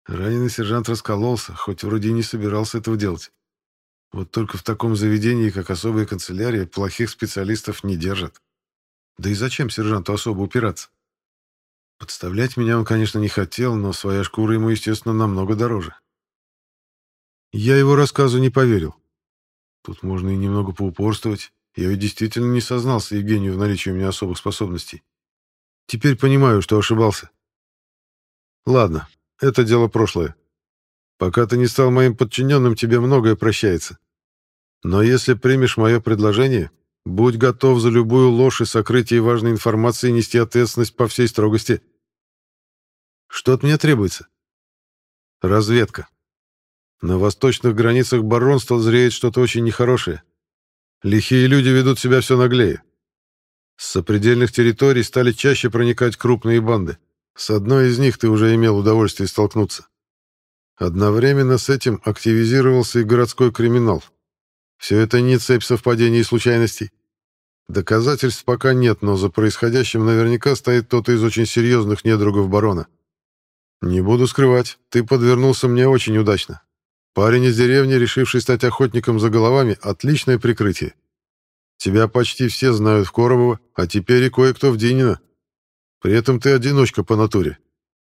[SPEAKER 1] Раненый сержант раскололся, хоть вроде и не собирался этого делать. Вот только в таком заведении, как особая канцелярия, плохих специалистов не держат. Да и зачем сержанту особо упираться? Подставлять меня он, конечно, не хотел, но своя шкура ему, естественно, намного дороже. Я его рассказу не поверил. Тут можно и немного поупорствовать. Я ведь действительно не сознался Евгению в наличии у меня особых способностей. Теперь понимаю, что ошибался. Ладно, это дело прошлое. Пока ты не стал моим подчиненным, тебе многое прощается. Но если примешь мое предложение, будь готов за любую ложь и сокрытие важной информации нести ответственность по всей строгости. Что от меня требуется? Разведка. На восточных границах баронства зреет что-то очень нехорошее. Лихие люди ведут себя все наглее. С сопредельных территорий стали чаще проникать крупные банды. С одной из них ты уже имел удовольствие столкнуться. Одновременно с этим активизировался и городской криминал. Все это не цепь совпадений и случайностей. Доказательств пока нет, но за происходящим наверняка стоит кто-то из очень серьезных недругов барона. Не буду скрывать, ты подвернулся мне очень удачно. Парень из деревни, решивший стать охотником за головами, отличное прикрытие. Тебя почти все знают в Коробово, а теперь и кое-кто в Динино. При этом ты одиночка по натуре.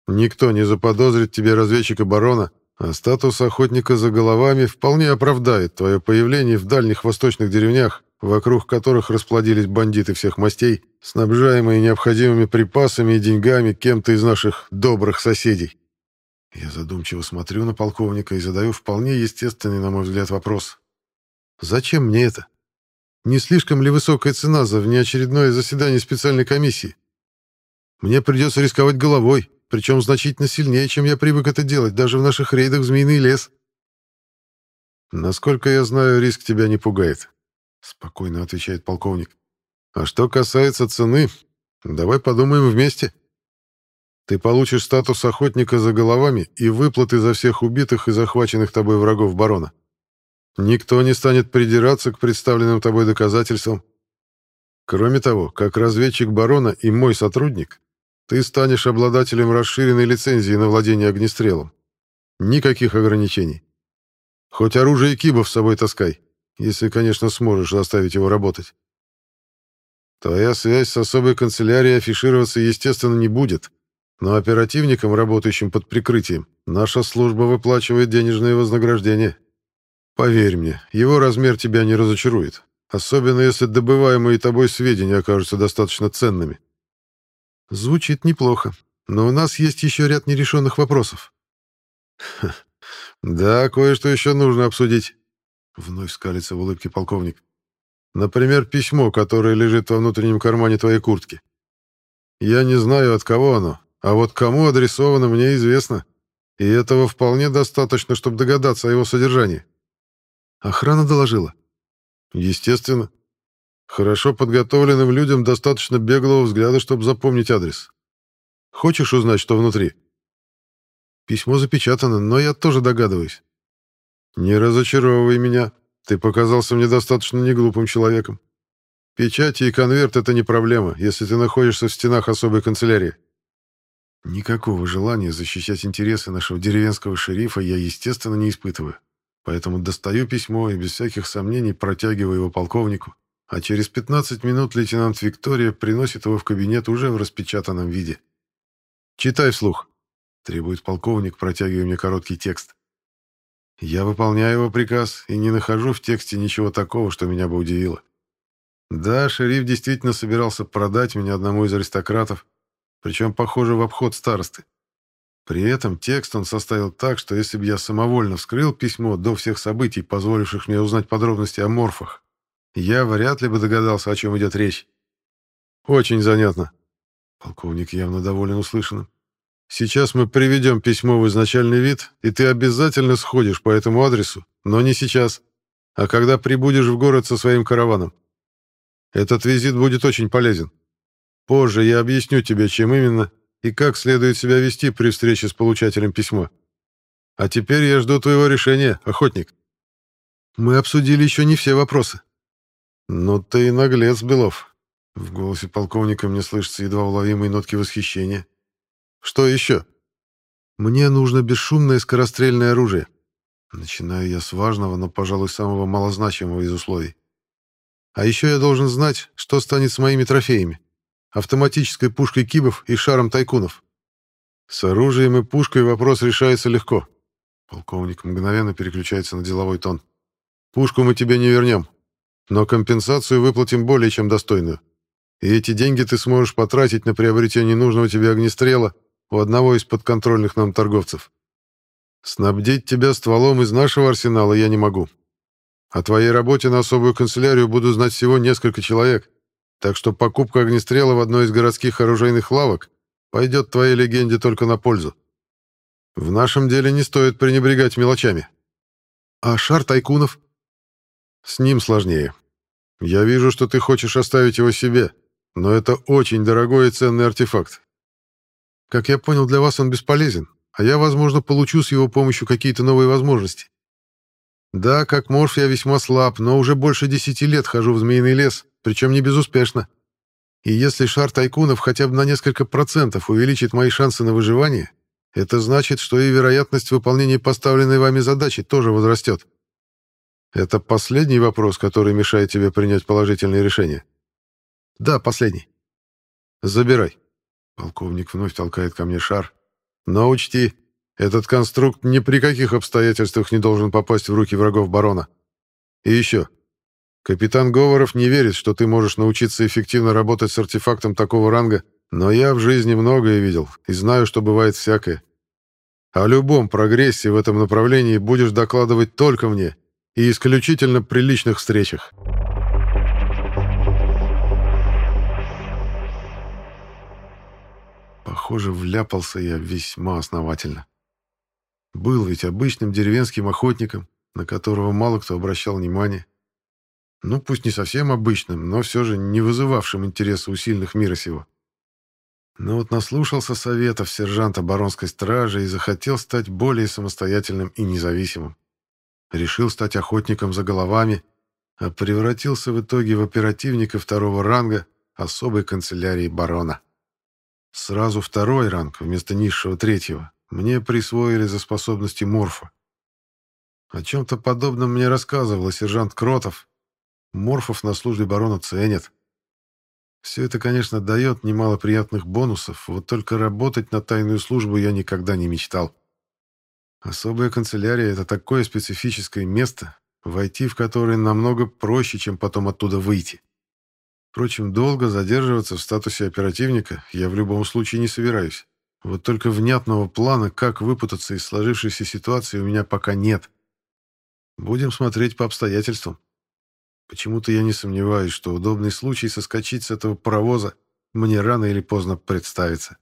[SPEAKER 1] Никто не заподозрит тебе разведчика барона, а статус охотника за головами вполне оправдает твое появление в дальних восточных деревнях, вокруг которых расплодились бандиты всех мастей, снабжаемые необходимыми припасами и деньгами кем-то из наших добрых соседей. Я задумчиво смотрю на полковника и задаю вполне естественный, на мой взгляд, вопрос. Зачем мне это? Не слишком ли высокая цена за внеочередное заседание специальной комиссии? Мне придется рисковать головой, причем значительно сильнее, чем я привык это делать, даже в наших рейдах в Змеиный лес. Насколько я знаю, риск тебя не пугает, спокойно отвечает полковник. А что касается цены, давай подумаем вместе. Ты получишь статус охотника за головами и выплаты за всех убитых и захваченных тобой врагов барона. Никто не станет придираться к представленным тобой доказательствам. Кроме того, как разведчик барона и мой сотрудник, ты станешь обладателем расширенной лицензии на владение огнестрелом. Никаких ограничений. Хоть оружие кибов с собой таскай, если, конечно, сможешь заставить его работать. Твоя связь с особой канцелярией афишироваться, естественно, не будет, но оперативникам, работающим под прикрытием, наша служба выплачивает денежные вознаграждения. Поверь мне, его размер тебя не разочарует, особенно если добываемые тобой сведения окажутся достаточно ценными. Звучит неплохо, но у нас есть еще ряд нерешенных вопросов. Да, кое-что еще нужно обсудить. Вновь скалится в улыбке полковник. Например, письмо, которое лежит во внутреннем кармане твоей куртки. Я не знаю, от кого оно, а вот кому адресовано, мне известно. И этого вполне достаточно, чтобы догадаться о его содержании. Охрана доложила. Естественно. Хорошо подготовленным людям достаточно беглого взгляда, чтобы запомнить адрес. Хочешь узнать, что внутри? Письмо запечатано, но я тоже догадываюсь. Не разочаровывай меня. Ты показался мне достаточно неглупым человеком. Печати и конверт — это не проблема, если ты находишься в стенах особой канцелярии. Никакого желания защищать интересы нашего деревенского шерифа я, естественно, не испытываю. Поэтому достаю письмо и без всяких сомнений протягиваю его полковнику, а через 15 минут лейтенант Виктория приносит его в кабинет уже в распечатанном виде. «Читай вслух», — требует полковник, протягивая мне короткий текст. Я выполняю его приказ и не нахожу в тексте ничего такого, что меня бы удивило. Да, шериф действительно собирался продать меня одному из аристократов, причем, похоже, в обход старосты. При этом текст он составил так, что если бы я самовольно вскрыл письмо до всех событий, позволивших мне узнать подробности о морфах, я вряд ли бы догадался, о чем идет речь. Очень занятно. Полковник явно доволен услышанным. Сейчас мы приведем письмо в изначальный вид, и ты обязательно сходишь по этому адресу, но не сейчас, а когда прибудешь в город со своим караваном. Этот визит будет очень полезен. Позже я объясню тебе, чем именно и как следует себя вести при встрече с получателем письма. А теперь я жду твоего решения, охотник. Мы обсудили еще не все вопросы. Ну ты и наглец, Белов. В голосе полковника мне слышатся едва уловимые нотки восхищения. Что еще? Мне нужно бесшумное скорострельное оружие. Начинаю я с важного, но, пожалуй, самого малозначимого из условий. А еще я должен знать, что станет с моими трофеями автоматической пушкой кибов и шаром тайкунов. С оружием и пушкой вопрос решается легко. Полковник мгновенно переключается на деловой тон. Пушку мы тебе не вернем, но компенсацию выплатим более чем достойную. И эти деньги ты сможешь потратить на приобретение нужного тебе огнестрела у одного из подконтрольных нам торговцев. Снабдить тебя стволом из нашего арсенала я не могу. О твоей работе на особую канцелярию буду знать всего несколько человек, так что покупка огнестрела в одной из городских оружейных лавок пойдет твоей легенде только на пользу. В нашем деле не стоит пренебрегать мелочами. А шар тайкунов? С ним сложнее. Я вижу, что ты хочешь оставить его себе, но это очень дорогой и ценный артефакт. Как я понял, для вас он бесполезен, а я, возможно, получу с его помощью какие-то новые возможности. Да, как морф я весьма слаб, но уже больше десяти лет хожу в Змеиный лес, причем не безуспешно. И если шар тайкунов хотя бы на несколько процентов увеличит мои шансы на выживание, это значит, что и вероятность выполнения поставленной вами задачи тоже возрастет. Это последний вопрос, который мешает тебе принять положительное решение? Да, последний. Забирай. Полковник вновь толкает ко мне шар. Но учти, этот конструкт ни при каких обстоятельствах не должен попасть в руки врагов барона. И еще, Капитан Говоров не верит, что ты можешь научиться эффективно работать с артефактом такого ранга, но я в жизни многое видел и знаю, что бывает всякое. О любом прогрессе в этом направлении будешь докладывать только мне и исключительно при личных встречах. Похоже, вляпался я весьма основательно. Был ведь обычным деревенским охотником, на которого мало кто обращал внимание. Ну, пусть не совсем обычным, но все же не вызывавшим интереса у сильных мира сего. Но вот наслушался советов сержанта баронской стражи и захотел стать более самостоятельным и независимым. Решил стать охотником за головами, а превратился в итоге в оперативника второго ранга особой канцелярии барона. Сразу второй ранг вместо низшего третьего мне присвоили за способности морфа. О чем-то подобном мне рассказывал сержант Кротов. Морфов на службе барона ценят. Все это, конечно, дает немало приятных бонусов, вот только работать на тайную службу я никогда не мечтал. Особая канцелярия — это такое специфическое место, войти в которое намного проще, чем потом оттуда выйти. Впрочем, долго задерживаться в статусе оперативника я в любом случае не собираюсь. Вот только внятного плана, как выпутаться из сложившейся ситуации, у меня пока нет. Будем смотреть по обстоятельствам. Почему-то я не сомневаюсь, что удобный случай соскочить с этого паровоза мне рано или поздно представится.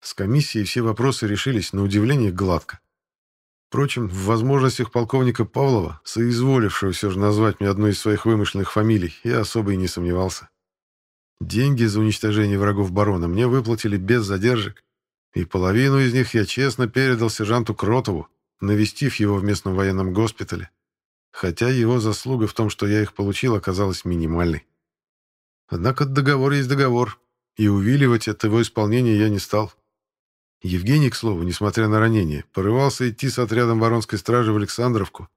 [SPEAKER 1] С комиссией все вопросы решились, на удивление, гладко. Впрочем, в возможностях полковника Павлова, соизволившего все же назвать мне одну из своих вымышленных фамилий, я особо и не сомневался. Деньги за уничтожение врагов барона мне выплатили без задержек, и половину из них я честно передал сержанту Кротову, навестив его в местном военном госпитале, хотя его заслуга в том, что я их получил, оказалась минимальной. Однако договор есть договор, и увиливать от его исполнения я не стал. Евгений, к слову, несмотря на ранение, порывался идти с отрядом воронской стражи в Александровку,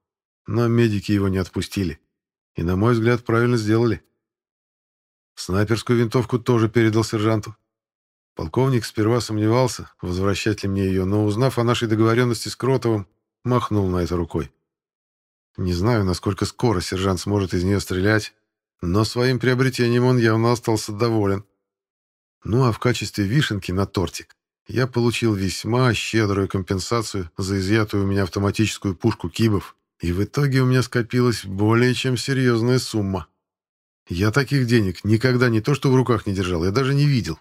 [SPEAKER 1] но медики его не отпустили. И, на мой взгляд, правильно сделали. Снайперскую винтовку тоже передал сержанту. Полковник сперва сомневался, возвращать ли мне ее, но, узнав о нашей договоренности с Кротовым, махнул на это рукой. Не знаю, насколько скоро сержант сможет из нее стрелять, но своим приобретением он явно остался доволен. Ну а в качестве вишенки на тортик я получил весьма щедрую компенсацию за изъятую у меня автоматическую пушку кибов, и в итоге у меня скопилась более чем серьезная сумма. Я таких денег никогда не то что в руках не держал, я даже не видел.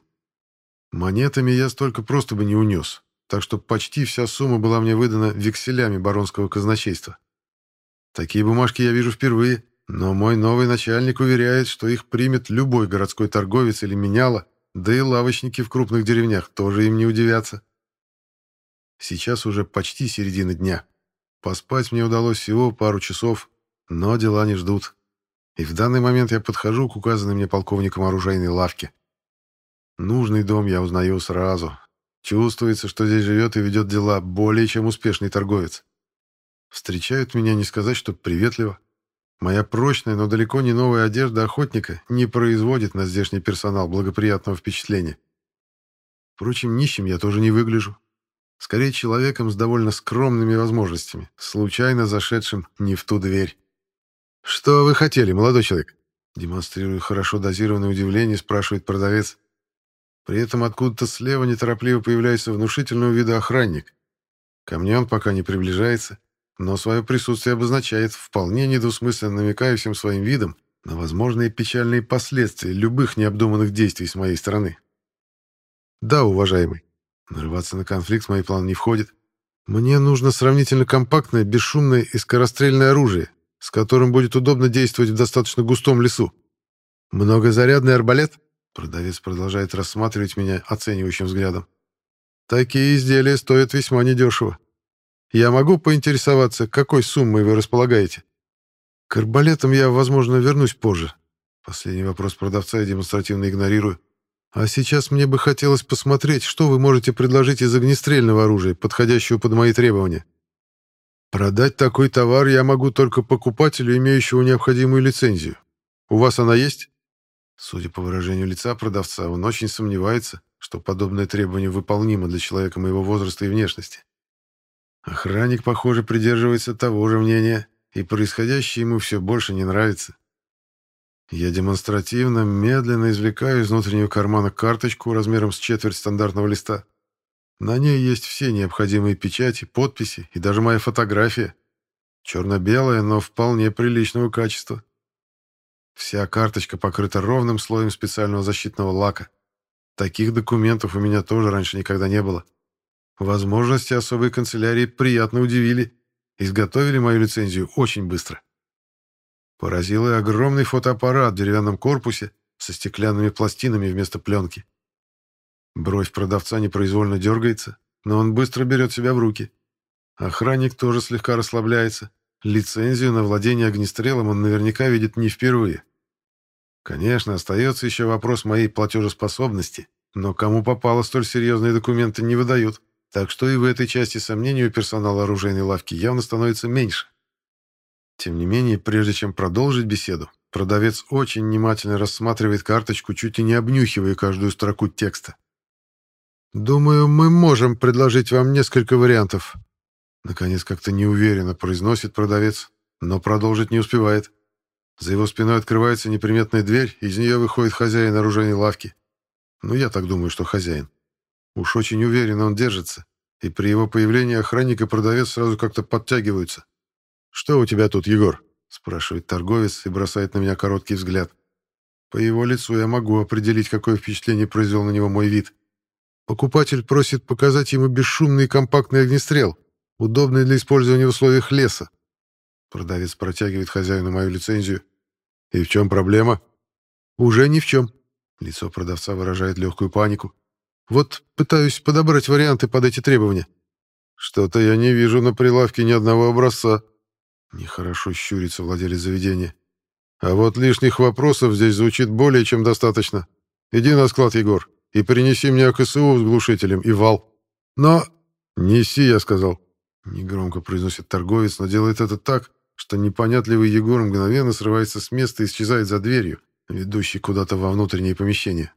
[SPEAKER 1] Монетами я столько просто бы не унес, так что почти вся сумма была мне выдана векселями баронского казначейства. Такие бумажки я вижу впервые, но мой новый начальник уверяет, что их примет любой городской торговец или меняла, да и лавочники в крупных деревнях тоже им не удивятся. Сейчас уже почти середина дня. Поспать мне удалось всего пару часов, но дела не ждут. И в данный момент я подхожу к указанной мне полковником оружейной лавке. Нужный дом я узнаю сразу. Чувствуется, что здесь живет и ведет дела более чем успешный торговец. Встречают меня не сказать, что приветливо. Моя прочная, но далеко не новая одежда охотника не производит на здешний персонал благоприятного впечатления. Впрочем, нищим я тоже не выгляжу. Скорее, человеком с довольно скромными возможностями, случайно зашедшим не в ту дверь. «Что вы хотели, молодой человек?» Демонстрируя хорошо дозированное удивление, спрашивает продавец. При этом откуда-то слева неторопливо появляется внушительного вида охранник. Ко мне он пока не приближается, но свое присутствие обозначает, вполне недвусмысленно намекая всем своим видом на возможные печальные последствия любых необдуманных действий с моей стороны. Да, уважаемый, нарываться на конфликт в мои планы не входит. Мне нужно сравнительно компактное, бесшумное и скорострельное оружие, с которым будет удобно действовать в достаточно густом лесу. Многозарядный арбалет? Продавец продолжает рассматривать меня оценивающим взглядом. Такие изделия стоят весьма недешево. Я могу поинтересоваться, какой суммой вы располагаете? К арбалетам я, возможно, вернусь позже. Последний вопрос продавца я демонстративно игнорирую. А сейчас мне бы хотелось посмотреть, что вы можете предложить из огнестрельного оружия, подходящего под мои требования. Продать такой товар я могу только покупателю, имеющему необходимую лицензию. У вас она есть? Судя по выражению лица продавца, он очень сомневается, что подобное требование выполнимо для человека моего возраста и внешности. Охранник, похоже, придерживается того же мнения, и происходящее ему все больше не нравится. Я демонстративно, медленно извлекаю из внутреннего кармана карточку размером с четверть стандартного листа. На ней есть все необходимые печати, подписи и даже моя фотография. Черно-белая, но вполне приличного качества. Вся карточка покрыта ровным слоем специального защитного лака. Таких документов у меня тоже раньше никогда не было. Возможности особой канцелярии приятно удивили. Изготовили мою лицензию очень быстро. Поразил и огромный фотоаппарат в деревянном корпусе со стеклянными пластинами вместо пленки. Бровь продавца непроизвольно дергается, но он быстро берет себя в руки. Охранник тоже слегка расслабляется. Лицензию на владение огнестрелом он наверняка видит не впервые. Конечно, остается еще вопрос моей платежеспособности, но кому попало столь серьезные документы не выдают, так что и в этой части сомнений у персонала оружейной лавки явно становится меньше. Тем не менее, прежде чем продолжить беседу, продавец очень внимательно рассматривает карточку, чуть и не обнюхивая каждую строку текста. «Думаю, мы можем предложить вам несколько вариантов», Наконец как-то неуверенно произносит продавец, но продолжить не успевает. За его спиной открывается неприметная дверь, из нее выходит хозяин оружейной лавки. Ну, я так думаю, что хозяин. Уж очень уверенно он держится, и при его появлении охранник и продавец сразу как-то подтягиваются. «Что у тебя тут, Егор?» — спрашивает торговец и бросает на меня короткий взгляд. По его лицу я могу определить, какое впечатление произвел на него мой вид. Покупатель просит показать ему бесшумный и компактный огнестрел, удобный для использования в условиях леса. Продавец протягивает хозяину мою лицензию. «И в чем проблема?» «Уже ни в чем». Лицо продавца выражает легкую панику. «Вот пытаюсь подобрать варианты под эти требования». «Что-то я не вижу на прилавке ни одного образца». Нехорошо щурится владелец заведения. «А вот лишних вопросов здесь звучит более чем достаточно. Иди на склад, Егор, и принеси мне АКСУ с глушителем и вал». «Но...» «Неси», — я сказал. Негромко произносит торговец, но делает это так, что непонятливый Егор мгновенно срывается с места и исчезает за дверью, ведущей куда-то во внутреннее помещение.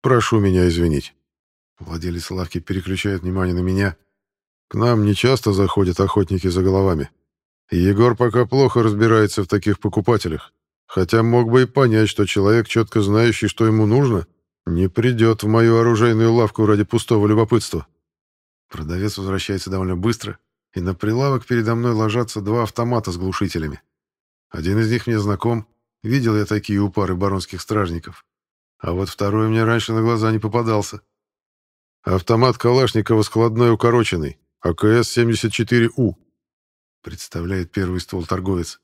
[SPEAKER 1] «Прошу меня извинить». Владелец лавки переключает внимание на меня. «К нам не часто заходят охотники за головами. Егор пока плохо разбирается в таких покупателях, хотя мог бы и понять, что человек, четко знающий, что ему нужно, не придет в мою оружейную лавку ради пустого любопытства». Продавец возвращается довольно быстро, и на прилавок передо мной ложатся два автомата с глушителями. Один из них мне знаком, видел я такие у пары баронских стражников. А вот второй мне раньше на глаза не попадался. Автомат Калашникова складной укороченный, АКС-74У, представляет первый ствол торговец.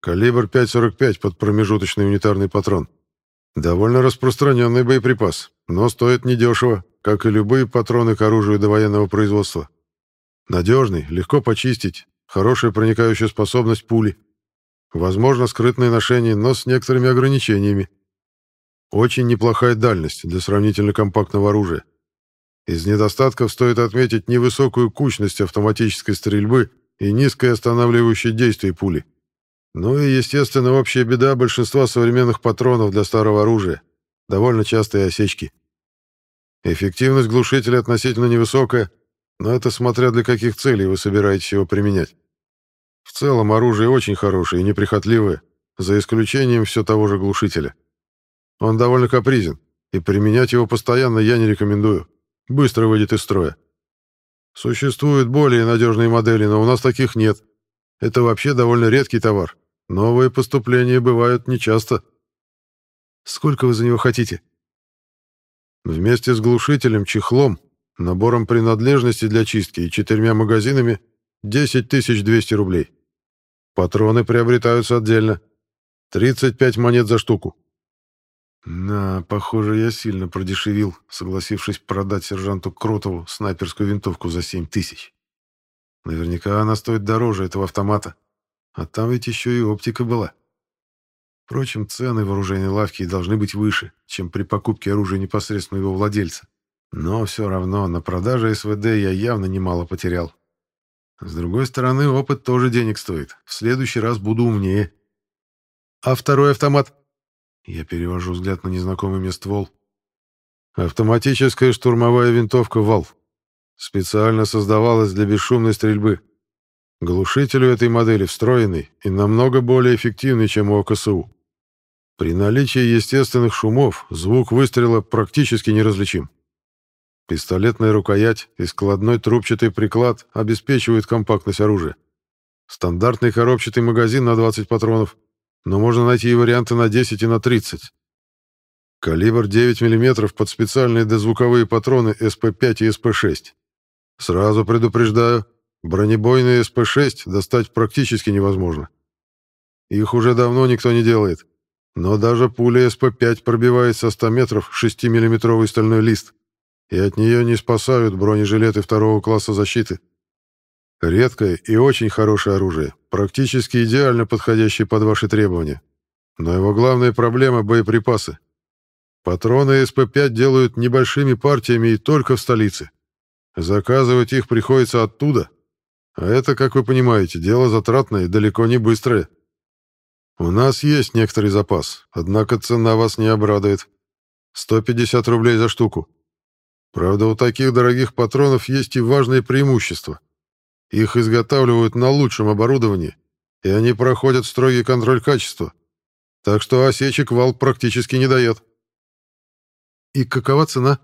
[SPEAKER 1] Калибр 5,45 под промежуточный унитарный патрон. Довольно распространенный боеприпас, но стоит недешево, как и любые патроны к оружию довоенного производства. Надежный, легко почистить, хорошая проникающая способность пули. Возможно, скрытное ношение, но с некоторыми ограничениями. Очень неплохая дальность для сравнительно компактного оружия. Из недостатков стоит отметить невысокую кучность автоматической стрельбы и низкое останавливающее действие пули. Ну и, естественно, общая беда большинства современных патронов для старого оружия. Довольно частые осечки. Эффективность глушителя относительно невысокая, но это смотря для каких целей вы собираетесь его применять. В целом оружие очень хорошее и неприхотливое, за исключением все того же глушителя. Он довольно капризен, и применять его постоянно я не рекомендую. Быстро выйдет из строя. Существуют более надежные модели, но у нас таких нет. Это вообще довольно редкий товар. Новые поступления бывают нечасто. Сколько вы за него хотите? Вместе с глушителем, чехлом набором принадлежностей для чистки и четырьмя магазинами 10 200 рублей. Патроны приобретаются отдельно. 35 монет за штуку. На, похоже, я сильно продешевил, согласившись продать сержанту Кротову снайперскую винтовку за 7 тысяч. Наверняка она стоит дороже этого автомата. А там ведь еще и оптика была. Впрочем, цены в оружейной лавке должны быть выше, чем при покупке оружия непосредственно его владельца. Но все равно на продаже СВД я явно немало потерял. С другой стороны, опыт тоже денег стоит. В следующий раз буду умнее. А второй автомат? Я перевожу взгляд на незнакомый мне ствол. Автоматическая штурмовая винтовка «Вал». Специально создавалась для бесшумной стрельбы. Глушитель у этой модели встроенный и намного более эффективный, чем у ОКСУ. При наличии естественных шумов звук выстрела практически неразличим. Пистолетная рукоять и складной трубчатый приклад обеспечивают компактность оружия. Стандартный коробчатый магазин на 20 патронов, но можно найти и варианты на 10 и на 30. Калибр 9 мм под специальные дозвуковые патроны СП-5 и СП-6. Сразу предупреждаю, бронебойные СП-6 достать практически невозможно. Их уже давно никто не делает. Но даже пуля СП-5 пробивает со 100 метров 6-миллиметровый стальной лист, и от нее не спасают бронежилеты второго класса защиты. Редкое и очень хорошее оружие, практически идеально подходящее под ваши требования. Но его главная проблема — боеприпасы. Патроны СП-5 делают небольшими партиями и только в столице. Заказывать их приходится оттуда. А это, как вы понимаете, дело затратное и далеко не быстрое. У нас есть некоторый запас, однако цена вас не обрадует. 150 рублей за штуку. Правда, у таких дорогих патронов есть и важное преимущество. Их изготавливают на лучшем оборудовании, и они проходят строгий контроль качества. Так что осечек вал практически не дает.
[SPEAKER 2] И какова цена?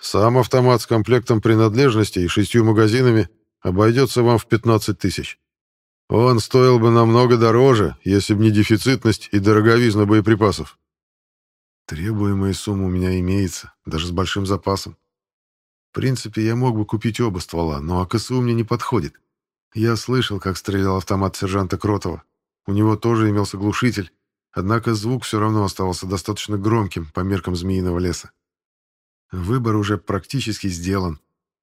[SPEAKER 1] Сам автомат с комплектом принадлежностей и шестью магазинами обойдется вам в 15 тысяч. Он стоил бы намного дороже, если бы не дефицитность и дороговизна боеприпасов.
[SPEAKER 2] Требуемая сумма у меня имеется, даже с большим запасом. Принципе, я мог бы купить оба ствола, но АКСУ мне не подходит. Я слышал, как стрелял автомат сержанта Кротова. У него тоже имелся глушитель, однако звук все равно оставался достаточно громким по меркам змеиного леса. Выбор уже практически сделан.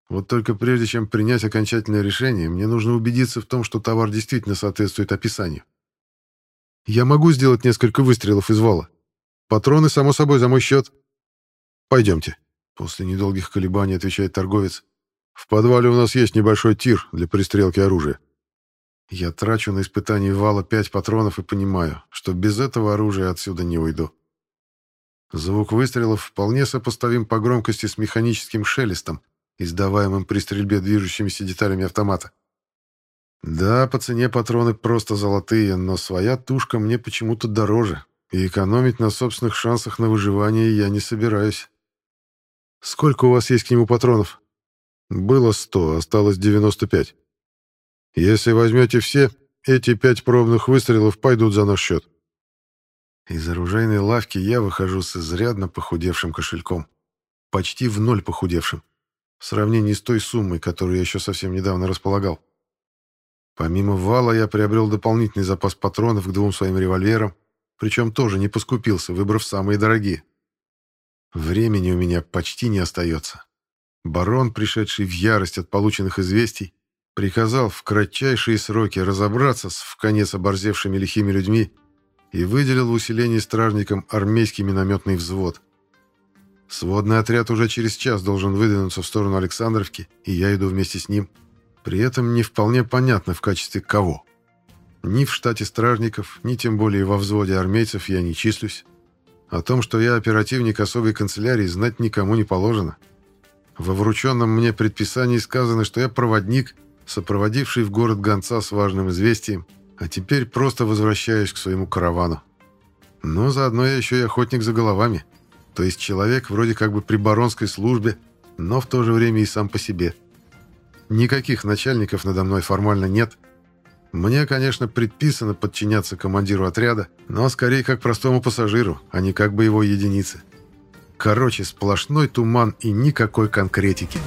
[SPEAKER 2] Вот только прежде чем принять окончательное решение, мне нужно убедиться в том, что товар действительно соответствует описанию. Я могу сделать несколько выстрелов из вала. Патроны, само собой, за мой счет. Пойдемте. После недолгих колебаний отвечает торговец.
[SPEAKER 1] В подвале у нас есть небольшой тир для пристрелки оружия.
[SPEAKER 2] Я трачу на испытание вала пять патронов и понимаю, что без этого оружия отсюда не уйду. Звук выстрелов вполне сопоставим по громкости с механическим шелестом, издаваемым при стрельбе движущимися деталями автомата. Да, по цене патроны просто золотые, но своя тушка мне почему-то дороже, и экономить на собственных шансах на выживание я не собираюсь. Сколько у вас есть к нему патронов?
[SPEAKER 1] Было 100, осталось 95. Если возьмете все, эти пять пробных выстрелов пойдут за наш счет.
[SPEAKER 2] Из оружейной лавки я выхожу с изрядно похудевшим кошельком. Почти в ноль похудевшим в сравнении с той суммой, которую я еще совсем недавно располагал. Помимо вала я приобрел дополнительный запас патронов к двум своим револьверам, причем тоже не поскупился, выбрав самые дорогие. Времени у меня почти не остается. Барон, пришедший в ярость от полученных известий, приказал в кратчайшие сроки разобраться с вконец оборзевшими лихими людьми и выделил в усилении стражникам армейский минометный взвод — Сводный отряд уже через час должен выдвинуться в сторону Александровки, и я иду вместе с ним. При этом не вполне понятно в качестве кого. Ни в штате стражников, ни тем более во взводе армейцев я не числюсь. О том, что я оперативник особой канцелярии, знать никому не положено. Во врученном мне предписании сказано, что я проводник, сопроводивший в город гонца с важным известием, а теперь просто возвращаюсь к своему каравану. Но заодно я еще и охотник за головами. То есть человек вроде как бы при баронской службе, но в то же время и сам по себе. Никаких начальников надо мной формально нет. Мне, конечно, предписано подчиняться командиру отряда, но скорее как простому пассажиру, а не как боевой единице. Короче, сплошной туман и никакой конкретики.